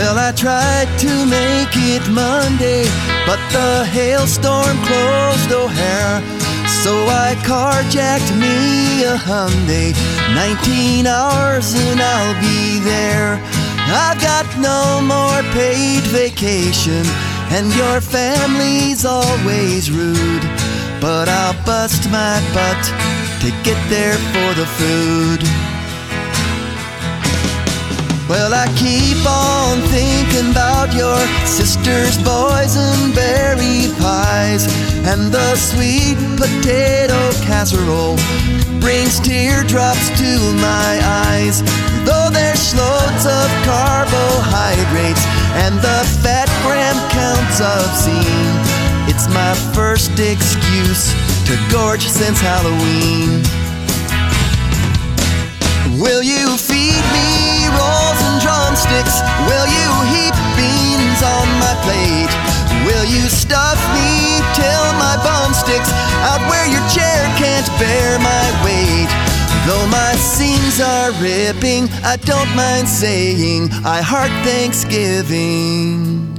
I tried to make it Monday, but the hailstorm closed O'Hare. So I carjacked me a Hyundai. 19 hours and I'll be there. I've got no more paid vacation, and your family's always rude. But I'll bust my butt to get there for the food. Well, I keep on thinking about your sister's boysenberry pies and the sweet potato casserole brings teardrops to my eyes. Though there's loads of carbohydrates and the fat gram counts obscene, it's my first excuse to gorge since Halloween. Will you you stuff me till my bum sticks out where your chair can't bear my weight? Though my seams are ripping, I don't mind saying I heart Thanksgiving.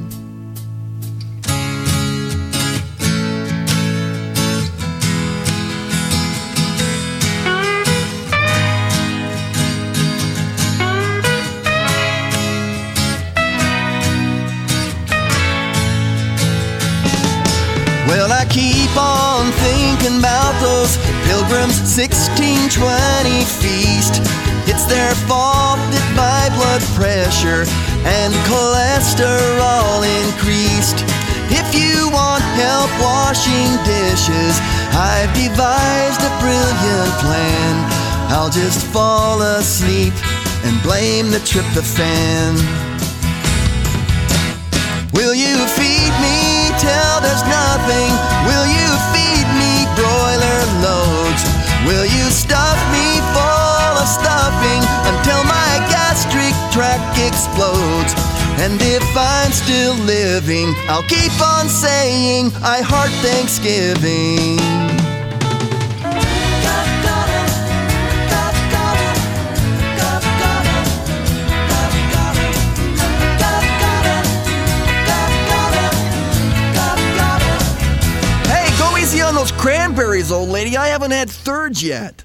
Keep on thinking about those pilgrims 1620 feast. It's their fault that my blood pressure and cholesterol increased. If you want help washing dishes, I've devised a brilliant plan. I'll just fall asleep and blame the tryptophan. Will you feed me till there's nothing? Stuff me full of stuffing until my gastric tract explodes? And if I'm still living, I'll keep on saying I heart Thanksgiving. Hey, go easy on those cranberries, old lady. I haven't had third yet.